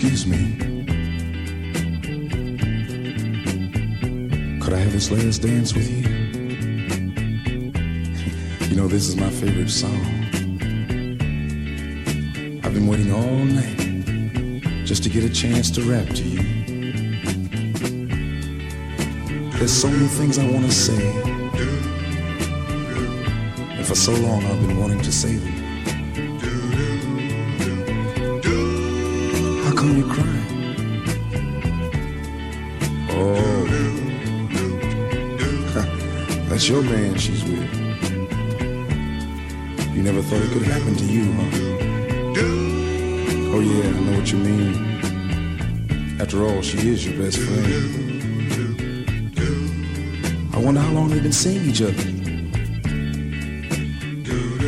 Excuse me. Could I have this last dance with you? You know, this is my favorite song. I've been waiting all night just to get a chance to rap to you. There's so many things I want to say. And for so long I've been wanting to say them. That's your man she's with. You never thought it could happen to you, huh? Oh yeah, I know what you mean. After all, she is your best friend. I wonder how long they've been seeing each other.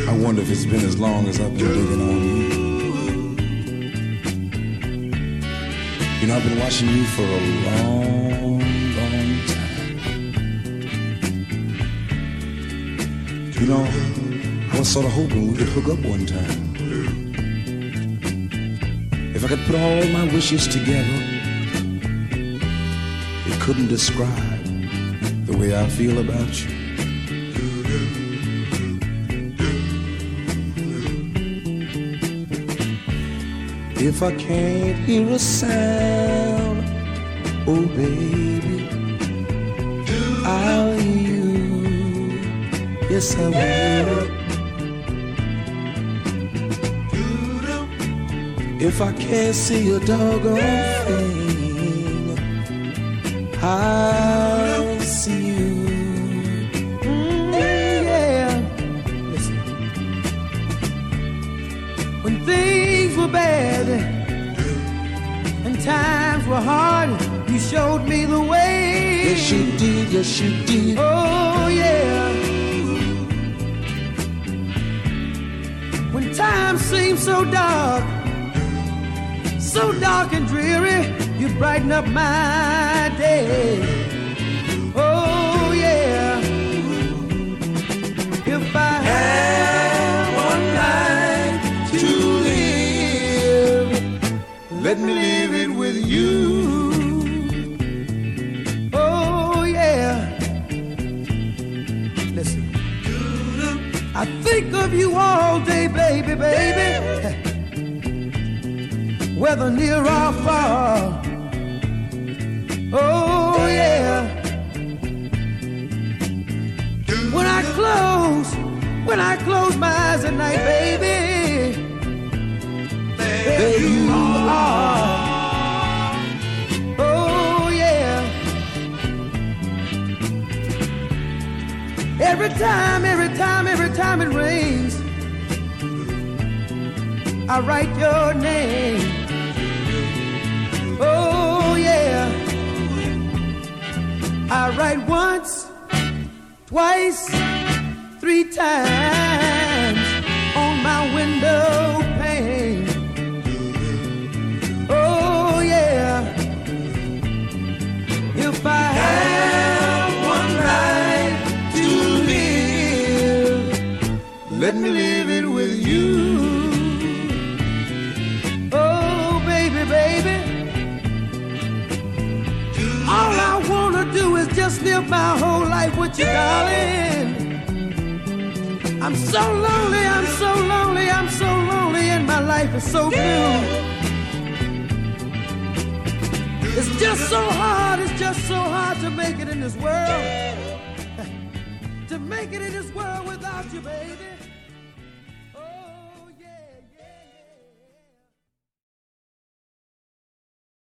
I wonder if it's been as long as I've been digging on you. You know, I've been watching you for a long, You know, I was sort of hoping we could hook up one time. If I could put all my wishes together, it couldn't describe the way I feel about you. If I can't hear a sound, oh baby, I'll hear you. Will. If I can't see a doggone thing, I'll see you. Mm, yeah. Listen. When things were bad and times were hard, you showed me the way. Yes, you did. Yes, you did. Oh, When seems so dark, so dark and dreary, you brighten up my day. Oh, yeah. If I had one night to live, let me live it with you. Oh, yeah. Listen. I think of you all day, baby, baby. Whether near or far. Oh, yeah. When I close, when I close my eyes at night, baby, there you are. Oh, yeah. Every time, every time, I write your name. Oh, yeah. I write once, twice, three times on my window pane. Oh, yeah. If I had one night to live, let me live live my whole life with you, darling. I'm so lonely, I'm so lonely, I'm so lonely, and my life is so blue. It's just so hard, it's just so hard to make it in this world. to make it in this world without you, baby.